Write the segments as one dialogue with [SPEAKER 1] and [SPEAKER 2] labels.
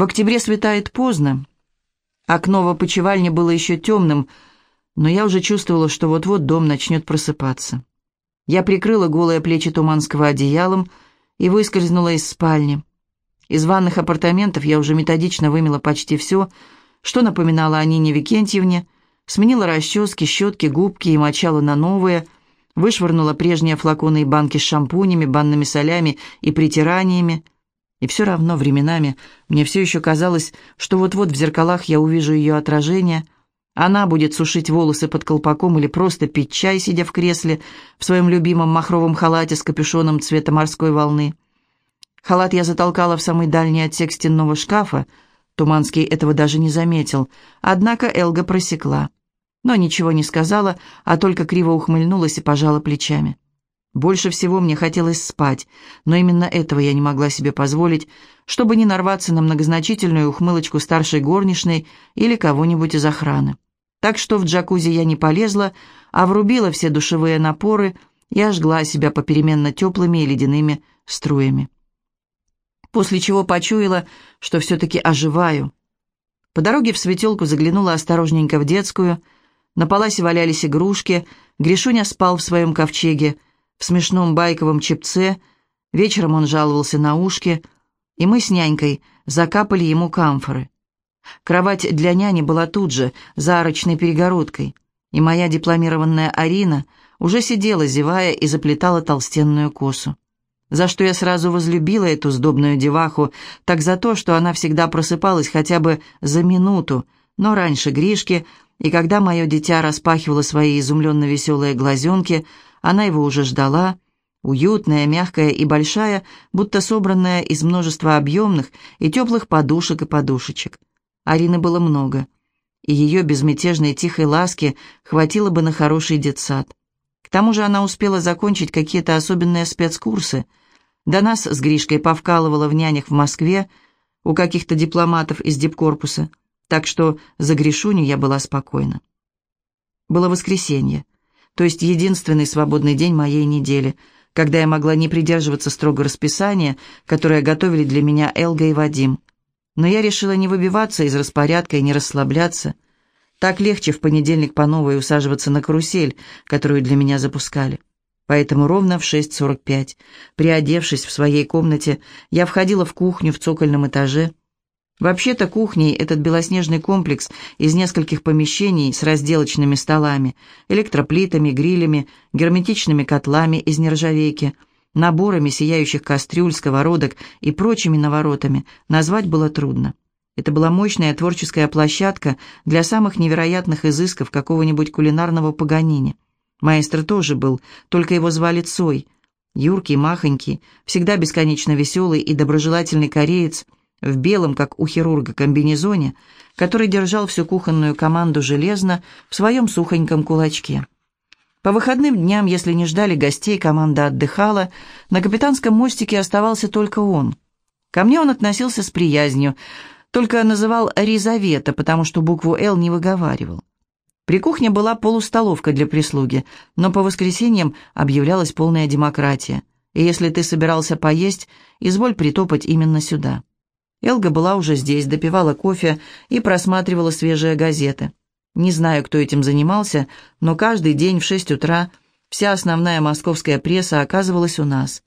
[SPEAKER 1] В октябре светает поздно. Окно в опочивальне было еще темным, но я уже чувствовала, что вот-вот дом начнет просыпаться. Я прикрыла голые плечи Туманского одеялом и выскользнула из спальни. Из ванных апартаментов я уже методично вымела почти все, что напоминало о Нине Викентьевне, сменила расчески, щетки, губки и мочала на новые, вышвырнула прежние флаконы и банки с шампунями, банными солями и притираниями. И все равно временами мне все еще казалось, что вот-вот в зеркалах я увижу ее отражение. Она будет сушить волосы под колпаком или просто пить чай, сидя в кресле в своем любимом махровом халате с капюшоном цвета морской волны. Халат я затолкала в самый дальний отсек стенного шкафа. Туманский этого даже не заметил. Однако Элга просекла. Но ничего не сказала, а только криво ухмыльнулась и пожала плечами. Больше всего мне хотелось спать, но именно этого я не могла себе позволить, чтобы не нарваться на многозначительную ухмылочку старшей горничной или кого-нибудь из охраны. Так что в джакузи я не полезла, а врубила все душевые напоры и ожгла себя попеременно теплыми и ледяными струями после чего почуяла, что все-таки оживаю. По дороге в светелку заглянула осторожненько в детскую. На паласе валялись игрушки, Гришуня спал в своем ковчеге, в смешном байковом чепце, вечером он жаловался на ушки, и мы с нянькой закапали ему камфоры. Кровать для няни была тут же, за арочной перегородкой, и моя дипломированная Арина уже сидела, зевая, и заплетала толстенную косу. За что я сразу возлюбила эту сдобную деваху, так за то, что она всегда просыпалась хотя бы за минуту, но раньше Гришки, и когда мое дитя распахивало свои изумленно веселые глазенки, она его уже ждала, уютная, мягкая и большая, будто собранная из множества объемных и теплых подушек и подушечек. Арины было много, и ее безмятежной тихой ласки хватило бы на хороший детсад. К тому же она успела закончить какие-то особенные спецкурсы – до нас с Гришкой повкалывала в нянях в Москве у каких-то дипломатов из дипкорпуса, так что за Гришуню я была спокойна. Было воскресенье, то есть единственный свободный день моей недели, когда я могла не придерживаться строго расписания, которое готовили для меня Элга и Вадим. Но я решила не выбиваться из распорядка и не расслабляться. Так легче в понедельник по новой усаживаться на карусель, которую для меня запускали. Поэтому ровно в 6.45, приодевшись в своей комнате, я входила в кухню в цокольном этаже. Вообще-то кухней этот белоснежный комплекс из нескольких помещений с разделочными столами, электроплитами, грилями, герметичными котлами из нержавейки, наборами сияющих кастрюль, сковородок и прочими наворотами назвать было трудно. Это была мощная творческая площадка для самых невероятных изысков какого-нибудь кулинарного паганини. Маэстро тоже был, только его звали Цой. Юркий, махонький, всегда бесконечно веселый и доброжелательный кореец в белом, как у хирурга, комбинезоне, который держал всю кухонную команду железно в своем сухоньком кулачке. По выходным дням, если не ждали гостей, команда отдыхала, на капитанском мостике оставался только он. Ко мне он относился с приязнью, только называл Ризавета, потому что букву «Л» не выговаривал. При кухне была полустоловка для прислуги, но по воскресеньям объявлялась полная демократия. И если ты собирался поесть, изволь притопать именно сюда. Элга была уже здесь, допивала кофе и просматривала свежие газеты. Не знаю, кто этим занимался, но каждый день в шесть утра вся основная московская пресса оказывалась у нас.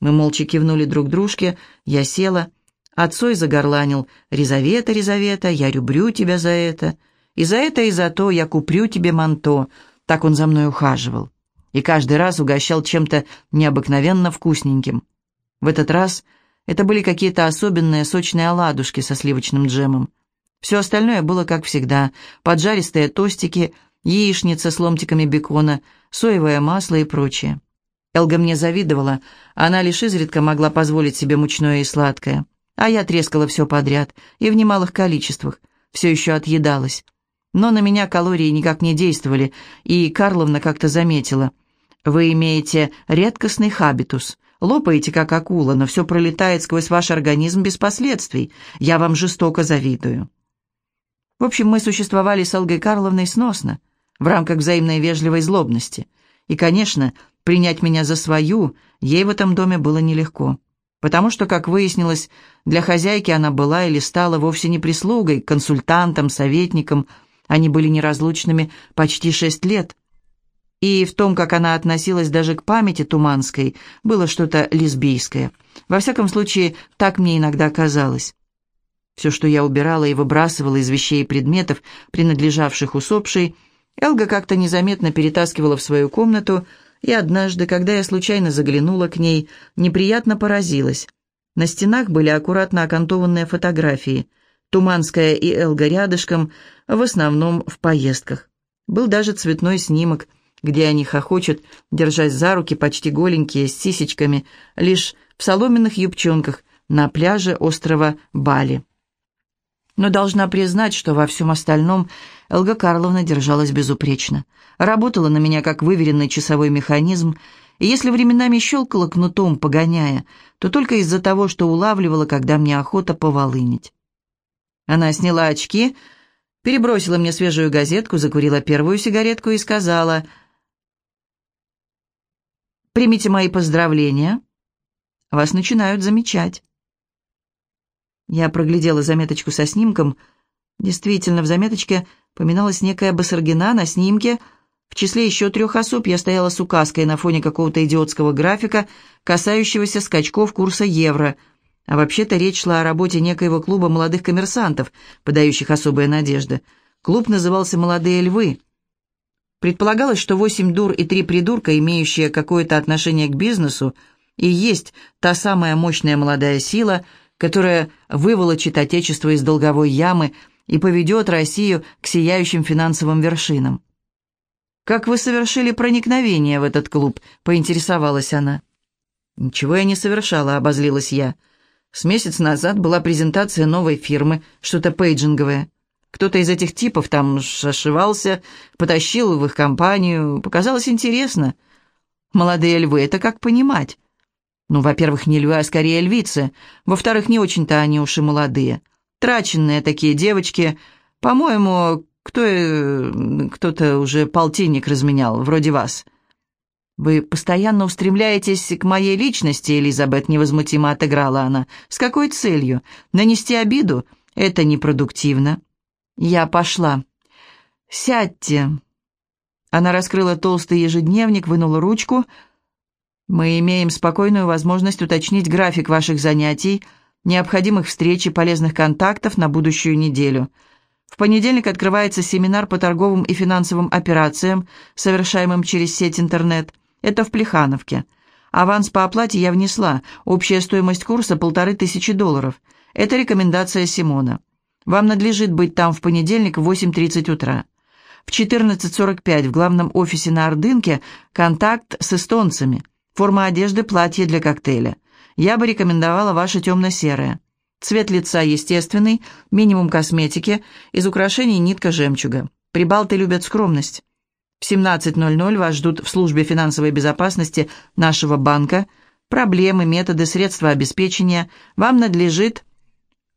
[SPEAKER 1] Мы молча кивнули друг дружке, я села. Отцой загорланил «Резавета, Резавета, я люблю тебя за это». И за это, и за то я куплю тебе манто. Так он за мной ухаживал. И каждый раз угощал чем-то необыкновенно вкусненьким. В этот раз это были какие-то особенные сочные оладушки со сливочным джемом. Все остальное было как всегда. Поджаристые тостики, яичница с ломтиками бекона, соевое масло и прочее. Элга мне завидовала, она лишь изредка могла позволить себе мучное и сладкое. А я трескала все подряд, и в немалых количествах, все еще отъедалась. Но на меня калории никак не действовали, и Карловна как-то заметила. «Вы имеете редкостный хабитус. Лопаете, как акула, но все пролетает сквозь ваш организм без последствий. Я вам жестоко завидую». В общем, мы существовали с Алгой Карловной сносно, в рамках взаимной вежливой злобности. И, конечно, принять меня за свою ей в этом доме было нелегко. потому что, как выяснилось, для хозяйки она была или стала вовсе не прислугой, консультантом, советником. Они были неразлучными почти шесть лет. И в том, как она относилась даже к памяти Туманской, было что-то лесбийское. Во всяком случае, так мне иногда казалось. Все, что я убирала и выбрасывала из вещей и предметов, принадлежавших усопшей, Элга как-то незаметно перетаскивала в свою комнату, и однажды, когда я случайно заглянула к ней, неприятно поразилась. На стенах были аккуратно окантованные фотографии. Туманская и Элга рядышком, в основном в поездках. Был даже цветной снимок, где они хохочут, держась за руки, почти голенькие, с сисечками, лишь в соломенных юбчонках на пляже острова Бали но должна признать, что во всем остальном Элга Карловна держалась безупречно. Работала на меня как выверенный часовой механизм, и если временами щелкала кнутом, погоняя, то только из-за того, что улавливала, когда мне охота поволынить. Она сняла очки, перебросила мне свежую газетку, закурила первую сигаретку и сказала «Примите мои поздравления, вас начинают замечать». Я проглядела заметочку со снимком. Действительно, в заметочке поминалась некая Басаргина на снимке. В числе еще трех особ я стояла с указкой на фоне какого-то идиотского графика, касающегося скачков курса евро. А вообще-то речь шла о работе некоего клуба молодых коммерсантов, подающих особые надежды. Клуб назывался «Молодые львы». Предполагалось, что восемь дур и три придурка, имеющие какое-то отношение к бизнесу, и есть та самая мощная молодая сила – которая выволочит Отечество из долговой ямы и поведет Россию к сияющим финансовым вершинам. «Как вы совершили проникновение в этот клуб?» — поинтересовалась она. «Ничего я не совершала», — обозлилась я. «С месяц назад была презентация новой фирмы, что-то пейджинговое. Кто-то из этих типов там ошивался, потащил в их компанию. Показалось интересно. Молодые львы, это как понимать? Ну, во-первых, не львы, а скорее львицы. Во-вторых, не очень-то они уж и молодые. Траченные такие девочки. По-моему, кто, э, кто-то уже полтинник разменял, вроде вас. «Вы постоянно устремляетесь к моей личности, Элизабет», — невозмутимо отыграла она. «С какой целью? Нанести обиду? Это непродуктивно». «Я пошла. Сядьте». Она раскрыла толстый ежедневник, вынула ручку — мы имеем спокойную возможность уточнить график ваших занятий, необходимых встреч и полезных контактов на будущую неделю. В понедельник открывается семинар по торговым и финансовым операциям, совершаемым через сеть интернет. Это в Плехановке. Аванс по оплате я внесла. Общая стоимость курса – полторы тысячи долларов. Это рекомендация Симона. Вам надлежит быть там в понедельник в 8.30 утра. В 14.45 в главном офисе на Ордынке контакт с эстонцами – Форма одежды – платье для коктейля. Я бы рекомендовала ваше темно-серое. Цвет лица естественный, минимум косметики, из украшений нитка жемчуга. Прибалты любят скромность. В 17.00 вас ждут в службе финансовой безопасности нашего банка. Проблемы, методы, средства обеспечения. Вам надлежит...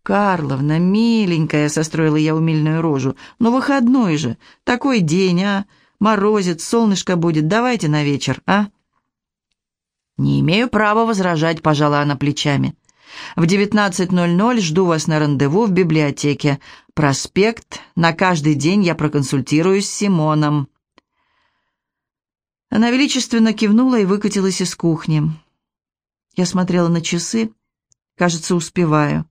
[SPEAKER 1] «Карловна, миленькая», — состроила я умильную рожу, — «но выходной же. Такой день, а? Морозец, солнышко будет. Давайте на вечер, а?» «Не имею права возражать», — пожала она плечами. «В 19.00 жду вас на рандеву в библиотеке. Проспект. На каждый день я проконсультируюсь с Симоном». Она величественно кивнула и выкатилась из кухни. Я смотрела на часы. Кажется, успеваю.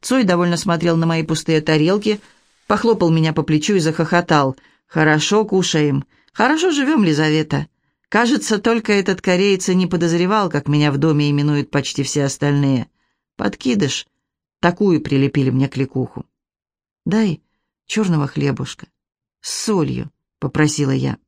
[SPEAKER 1] Цой довольно смотрел на мои пустые тарелки, похлопал меня по плечу и захохотал. «Хорошо кушаем. Хорошо живем, Лизавета. Кажется, только этот кореец не подозревал, как меня в доме именуют почти все остальные. Подкидыш. Такую прилепили мне кликуху. «Дай черного хлебушка. С солью», — попросила я.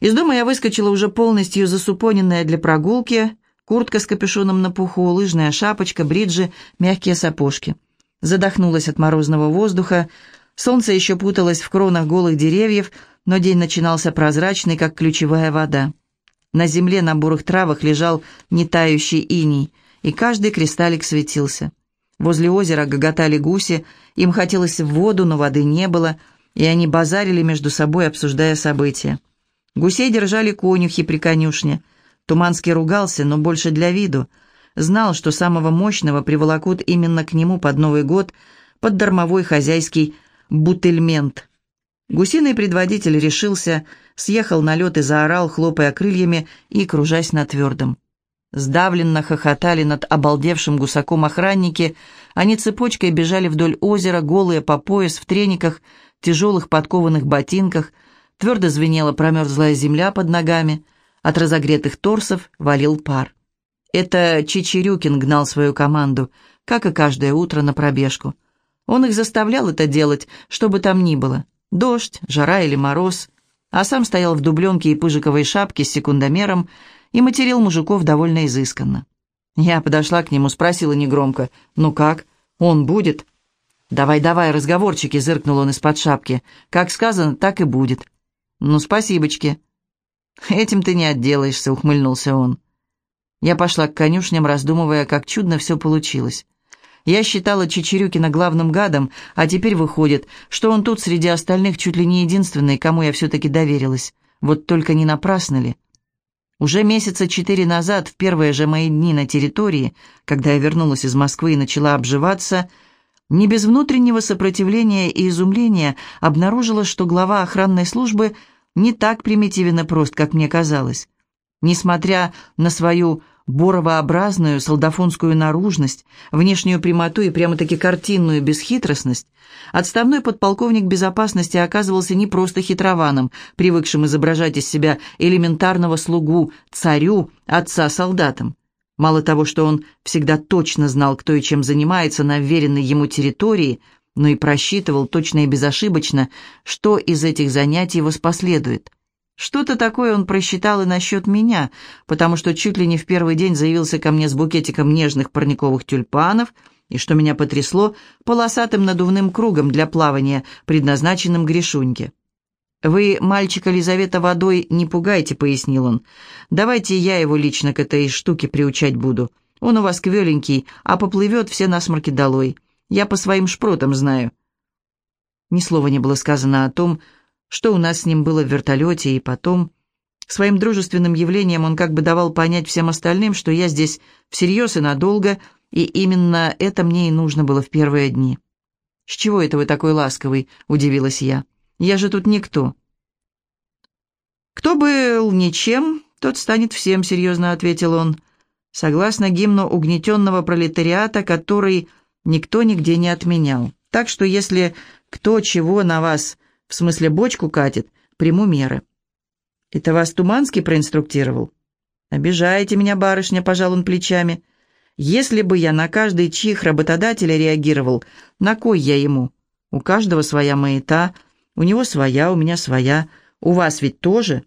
[SPEAKER 1] Из дома я выскочила уже полностью засупоненная для прогулки, куртка с капюшоном на пуху, лыжная шапочка, бриджи, мягкие сапожки. Задохнулась от морозного воздуха, солнце еще путалось в кронах голых деревьев, но день начинался прозрачный, как ключевая вода. На земле на бурых травах лежал нетающий иней, и каждый кристаллик светился. Возле озера гоготали гуси, им хотелось в воду, но воды не было, и они базарили между собой, обсуждая события. Гусей держали конюхи при конюшне. Туманский ругался, но больше для виду. знал, что самого мощного приволокут именно к нему под Новый год под дармовой хозяйский бутельмент. Гусиный предводитель решился, съехал на лед и заорал, хлопая крыльями и кружась на твердом. Сдавленно хохотали над обалдевшим гусаком охранники, они цепочкой бежали вдоль озера, голые по пояс, в трениках, тяжелых подкованных ботинках, твердо звенела промерзлая земля под ногами, от разогретых торсов валил пар. Это Чичерюкин гнал свою команду, как и каждое утро на пробежку. Он их заставлял это делать, что бы там ни было. Дождь, жара или мороз. А сам стоял в дубленке и пыжиковой шапке с секундомером и материл мужиков довольно изысканно. Я подошла к нему, спросила негромко, «Ну как? Он будет?» «Давай-давай, разговорчики», — зыркнул он из-под шапки. «Как сказано, так и будет». «Ну, спасибочки». «Этим ты не отделаешься», — ухмыльнулся он. Я пошла к конюшням, раздумывая, как чудно все получилось. Я считала Чечерюкина главным гадом, а теперь выходит, что он тут среди остальных чуть ли не единственный, кому я все-таки доверилась. Вот только не напрасно ли? Уже месяца четыре назад, в первые же мои дни на территории, когда я вернулась из Москвы и начала обживаться, не без внутреннего сопротивления и изумления обнаружила, что глава охранной службы не так примитивен и прост, как мне казалось. Несмотря на свою боровообразную солдафонскую наружность, внешнюю прямоту и прямо-таки картинную бесхитростность, отставной подполковник безопасности оказывался не просто хитрованом, привыкшим изображать из себя элементарного слугу, царю, отца солдатам. Мало того, что он всегда точно знал, кто и чем занимается на вверенной ему территории, но и просчитывал точно и безошибочно, что из этих занятий воспоследует – что-то такое он просчитал и насчет меня, потому что чуть ли не в первый день заявился ко мне с букетиком нежных парниковых тюльпанов и, что меня потрясло, полосатым надувным кругом для плавания, предназначенным Гришуньке. «Вы мальчика Лизавета водой не пугайте», — пояснил он. «Давайте я его лично к этой штуке приучать буду. Он у вас квеленький, а поплывет все насморки долой. Я по своим шпротам знаю». Ни слова не было сказано о том, что у нас с ним было в вертолете, и потом... Своим дружественным явлением он как бы давал понять всем остальным, что я здесь всерьез и надолго, и именно это мне и нужно было в первые дни. «С чего это вы такой ласковый?» — удивилась я. «Я же тут никто». «Кто был ничем, тот станет всем», — серьезно ответил он. «Согласно гимну угнетенного пролетариата, который никто нигде не отменял. Так что если кто чего на вас в смысле бочку катит, приму меры. Это вас Туманский проинструктировал? Обижаете меня, барышня, пожал он плечами. Если бы я на каждый чих работодателя реагировал, на кой я ему? У каждого своя маята, у него своя, у меня своя, у вас ведь тоже.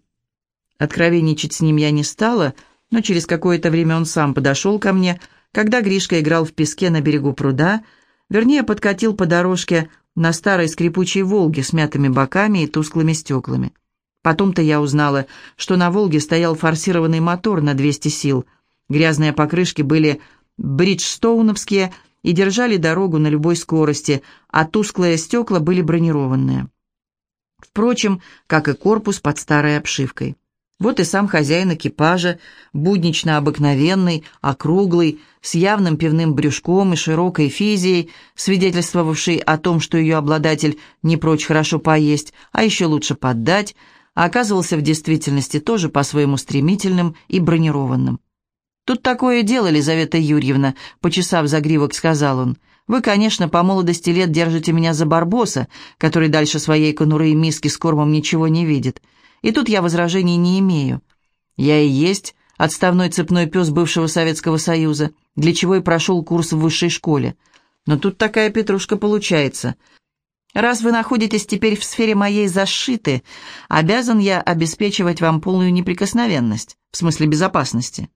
[SPEAKER 1] Откровенничать с ним я не стала, но через какое-то время он сам подошел ко мне, когда Гришка играл в песке на берегу пруда, вернее, подкатил по дорожке на старой скрипучей «Волге» с мятыми боками и тусклыми стеклами. Потом-то я узнала, что на «Волге» стоял форсированный мотор на 200 сил. Грязные покрышки были бриджстоуновские и держали дорогу на любой скорости, а тусклые стекла были бронированные. Впрочем, как и корпус под старой обшивкой. Вот и сам хозяин экипажа, буднично обыкновенный, округлый, с явным пивным брюшком и широкой физией, свидетельствовавший о том, что ее обладатель не прочь хорошо поесть, а еще лучше поддать, оказывался в действительности тоже по-своему стремительным и бронированным. «Тут такое дело, Лизавета Юрьевна», — почесав загривок, сказал он. «Вы, конечно, по молодости лет держите меня за барбоса, который дальше своей конуры и миски с кормом ничего не видит. И тут я возражений не имею. Я и есть отставной цепной пес бывшего Советского Союза, для чего и прошел курс в высшей школе. Но тут такая петрушка получается. Раз вы находитесь теперь в сфере моей защиты, обязан я обеспечивать вам полную неприкосновенность, в смысле безопасности.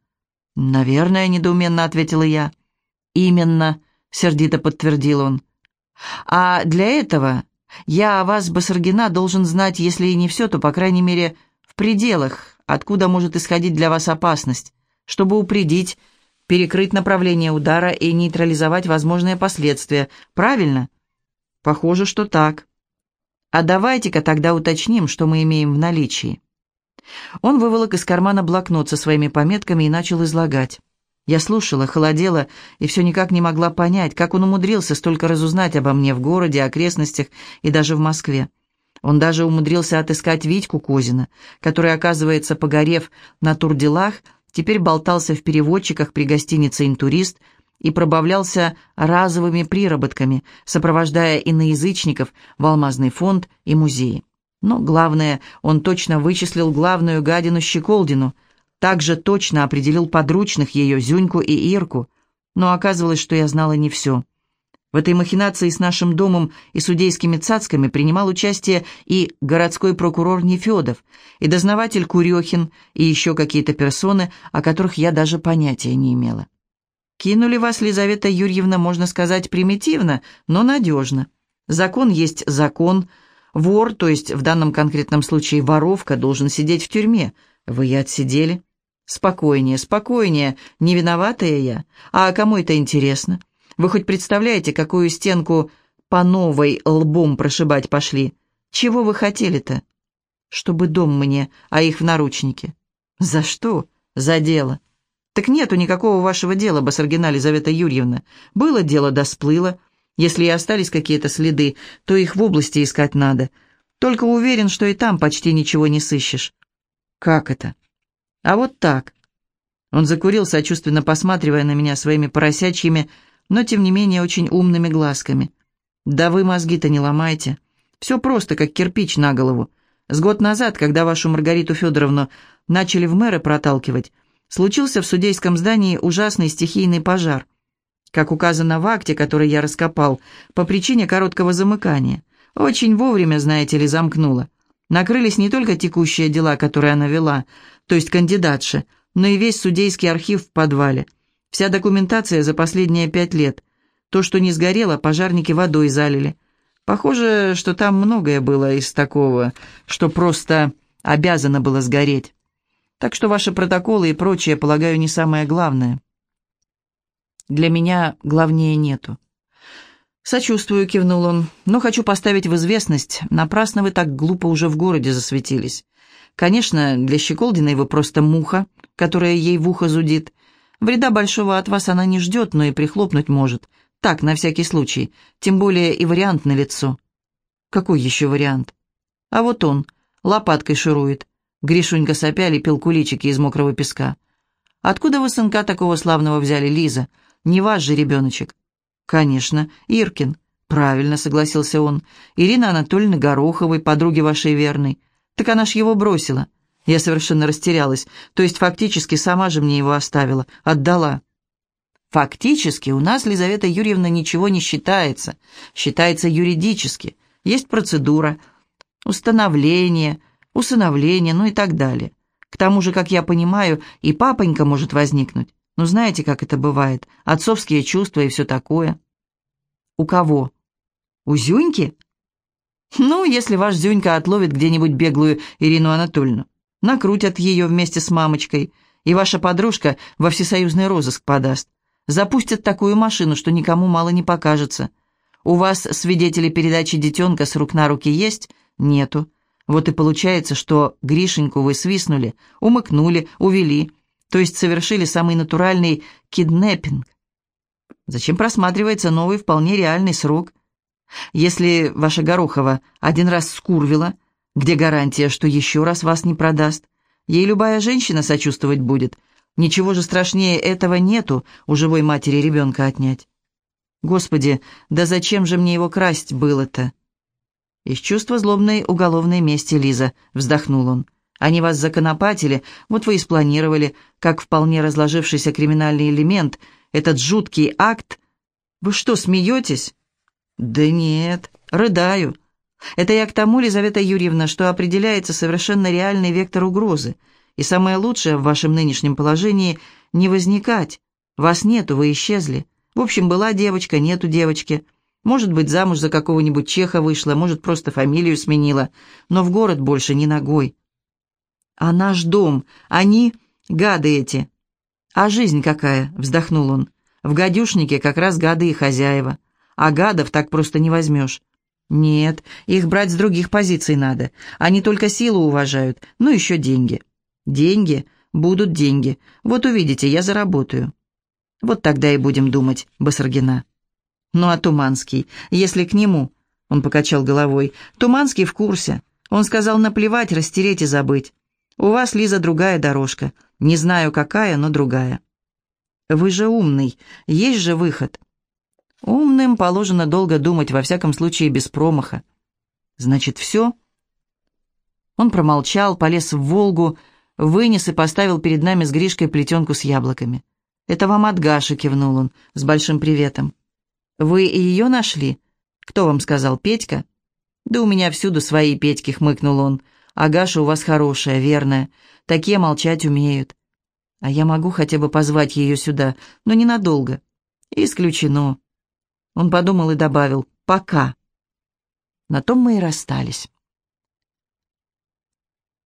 [SPEAKER 1] «Наверное», — недоуменно ответила я. «Именно», — сердито подтвердил он. «А для этого я о вас, Басаргина, должен знать, если и не все, то, по крайней мере, в пределах, откуда может исходить для вас опасность, чтобы упредить, перекрыть направление удара и нейтрализовать возможные последствия. Правильно? Похоже, что так. А давайте-ка тогда уточним, что мы имеем в наличии. Он выволок из кармана блокнот со своими пометками и начал излагать. Я слушала, холодела и все никак не могла понять, как он умудрился столько разузнать обо мне в городе, окрестностях и даже в Москве. Он даже умудрился отыскать Витьку Козина, который, оказывается, погорев на турделах, теперь болтался в переводчиках при гостинице «Интурист» и пробавлялся разовыми приработками, сопровождая иноязычников в алмазный фонд и музеи. Но главное, он точно вычислил главную гадину Щеколдину – также точно определил подручных ее, Зюньку и Ирку, но оказывалось, что я знала не все. В этой махинации с нашим домом и судейскими цацками принимал участие и городской прокурор Нефедов, и дознаватель Курехин, и еще какие-то персоны, о которых я даже понятия не имела. Кинули вас, Лизавета Юрьевна, можно сказать, примитивно, но надежно. Закон есть закон. Вор, то есть в данном конкретном случае воровка, должен сидеть в тюрьме. Вы и отсидели. «Спокойнее, спокойнее, не виноватая я. А кому это интересно? Вы хоть представляете, какую стенку по новой лбом прошибать пошли? Чего вы хотели-то?» «Чтобы дом мне, а их в наручнике». «За что?» «За дело». «Так нету никакого вашего дела, Басаргина Лизавета Юрьевна. Было дело, да сплыло. Если и остались какие-то следы, то их в области искать надо. Только уверен, что и там почти ничего не сыщешь». «Как это?» А вот так. Он закурил, сочувственно посматривая на меня своими поросячьими, но тем не менее очень умными глазками. «Да вы мозги-то не ломайте. Все просто, как кирпич на голову. С год назад, когда вашу Маргариту Федоровну начали в мэры проталкивать, случился в судейском здании ужасный стихийный пожар. Как указано в акте, который я раскопал, по причине короткого замыкания. Очень вовремя, знаете ли, замкнула. Накрылись не только текущие дела, которые она вела, то есть кандидатша, но и весь судейский архив в подвале. Вся документация за последние пять лет. То, что не сгорело, пожарники водой залили. Похоже, что там многое было из такого, что просто обязано было сгореть. Так что ваши протоколы и прочее, полагаю, не самое главное. Для меня главнее нету. «Сочувствую», — кивнул он, — «но хочу поставить в известность. Напрасно вы так глупо уже в городе засветились. Конечно, для Щеколдиной вы просто муха, которая ей в ухо зудит. Вреда большого от вас она не ждет, но и прихлопнуть может. Так, на всякий случай. Тем более и вариант на лицо. Какой еще вариант? А вот он, лопаткой шурует. Гришунька сопя лепил куличики из мокрого песка. Откуда вы сынка такого славного взяли, Лиза? Не ваш же ребеночек. «Конечно, Иркин». «Правильно», — согласился он. «Ирина Анатольевна Гороховой, подруги вашей верной. Так она ж его бросила». Я совершенно растерялась. То есть фактически сама же мне его оставила, отдала. Фактически у нас, Лизавета Юрьевна, ничего не считается. Считается юридически. Есть процедура, установление, усыновление, ну и так далее. К тому же, как я понимаю, и папонька может возникнуть. Ну, знаете, как это бывает. Отцовские чувства и все такое. У кого? У Зюньки? Ну, если ваш Зюнька отловит где-нибудь беглую Ирину Анатольевну. Накрутят ее вместе с мамочкой, и ваша подружка во всесоюзный розыск подаст. Запустят такую машину, что никому мало не покажется. У вас свидетели передачи детенка с рук на руки есть? Нету. Вот и получается, что Гришеньку вы свистнули, умыкнули, увели, то есть совершили самый натуральный киднеппинг. Зачем просматривается новый вполне реальный срок? Если ваша Горохова один раз скурвила, где гарантия, что еще раз вас не продаст? Ей любая женщина сочувствовать будет. Ничего же страшнее этого нету у живой матери ребенка отнять. Господи, да зачем же мне его красть было-то? Из чувства злобной уголовной мести, Лиза, вздохнул он. Они вас законопатили, вот вы и спланировали, как вполне разложившийся криминальный элемент, этот жуткий акт. Вы что, смеетесь? Да нет, рыдаю. Это я к тому, Лизавета Юрьевна, что определяется совершенно реальный вектор угрозы. И самое лучшее в вашем нынешнем положении — не возникать. Вас нету, вы исчезли. В общем, была девочка, нету девочки. Может быть, замуж за какого-нибудь чеха вышла, может, просто фамилию сменила. Но в город больше ни ногой. А наш дом, они, гады эти. А жизнь какая, вздохнул он. В гадюшнике как раз гады и хозяева. А гадов так просто не возьмешь. Нет, их брать с других позиций надо. Они только силу уважают, ну еще деньги. Деньги, будут деньги. Вот увидите, я заработаю. Вот тогда и будем думать, Басаргина. Ну а Туманский, если к нему, он покачал головой, Туманский в курсе. Он сказал наплевать, растереть и забыть. У вас, Лиза, другая дорожка. Не знаю какая, но другая. Вы же умный, есть же выход. Умным положено долго думать, во всяком случае без промаха. Значит, все? Он промолчал, полез в Волгу, вынес и поставил перед нами с Гришкой плетенку с яблоками. «Это вам от Гаши», — кивнул он, с большим приветом. «Вы и ее нашли?» «Кто вам сказал, Петька?» «Да у меня всюду свои Петьки», — хмыкнул он. «А Гаша у вас хорошая, верная. Такие молчать умеют. А я могу хотя бы позвать ее сюда, но ненадолго». «Исключено». Он подумал и добавил «пока». На том мы и расстались.